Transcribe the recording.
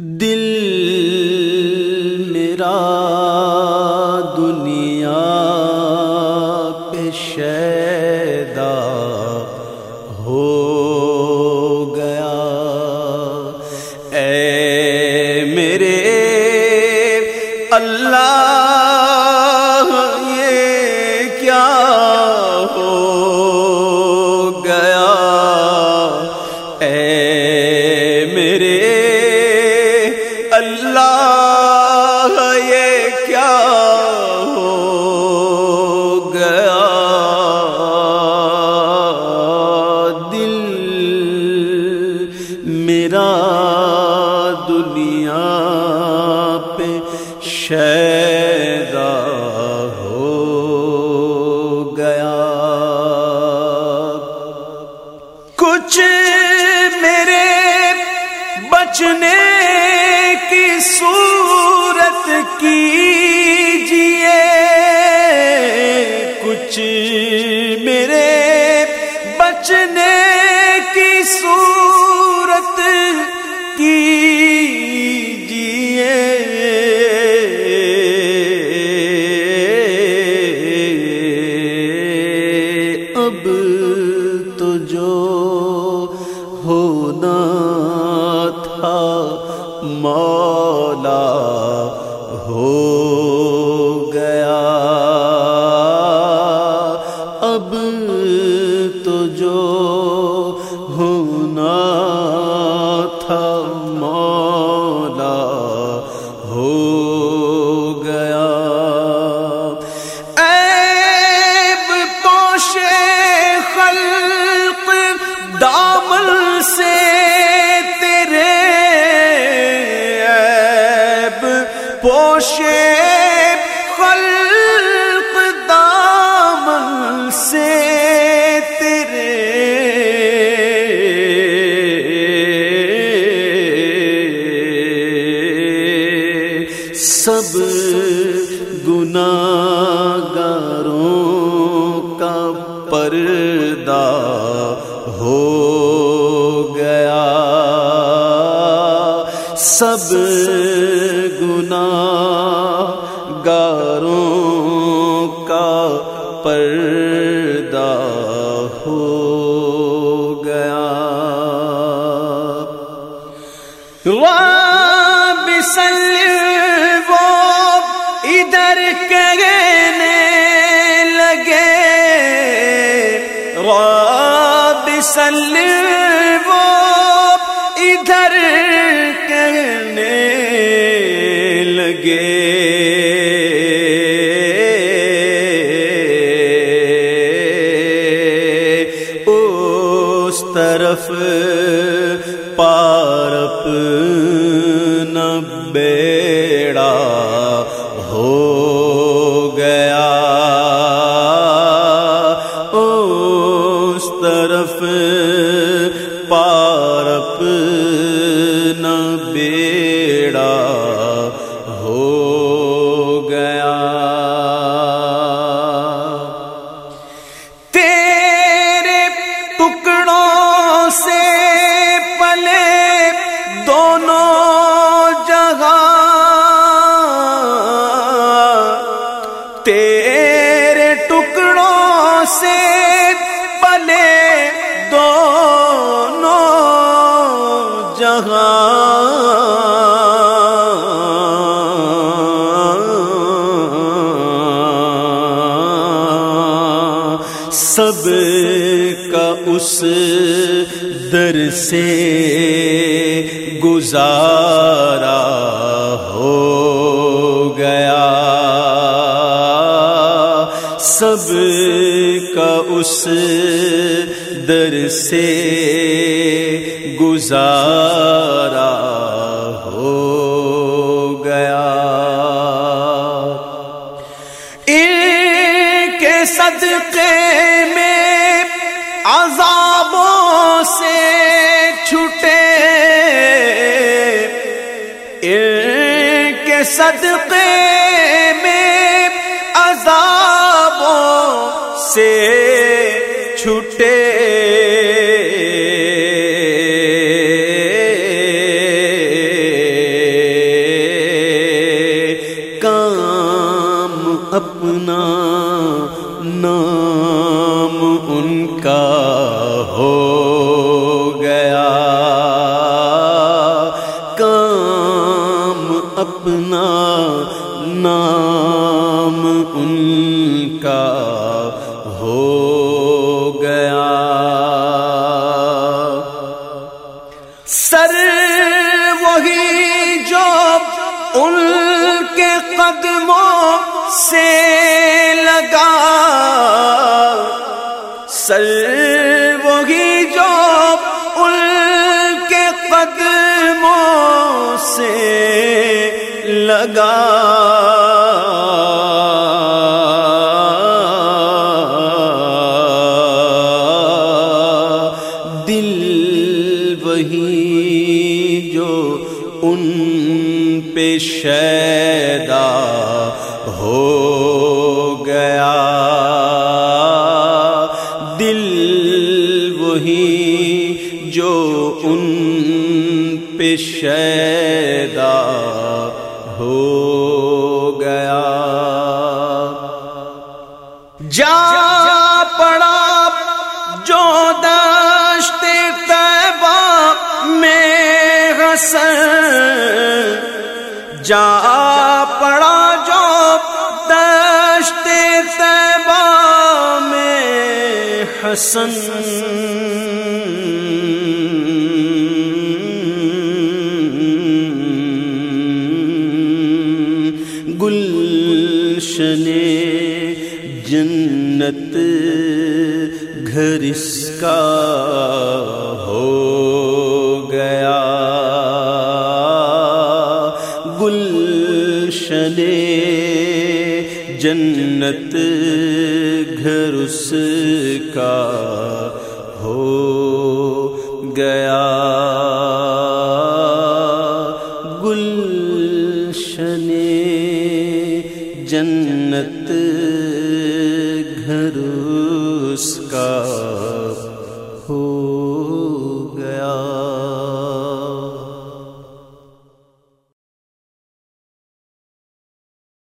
دل میرا دنیا پہ ہو گیا۔ اے میرے اللہ، یہ کیا ہو گیا؟ اے میرے میرا دنیا شیدا ہو گیا۔ کچھ میرے بچنے کی صورت کی جو ہونا تھا مولا ہو گیا۔ اب تو جو سے تیرے سب گناہ گاروں کا پردہ ہو گیا۔ سب گاروں کا پردہ وہ ادھر کہنے لگے۔ سے پلے دونوں جہاں سب کا اس در سے گزارا ہو گیا۔ سب در سے گزارا ہو گیا۔ ان کے صدقے میں عذابوں سے چھٹے۔ ان کے صدقے میں عذابوں سے چھٹے۔ ان کے قدموں سے لگا سر وہی جو ان کے قدموں سے لگا دل وہی جو ان شیدا ہو گیا۔ دل وہی جو ان پہ شیدا ہو حسن گلشن جنت گھر اس کا ہو جنت گھر اس کا ہو گیا۔ گلشن جنت گھر اس کا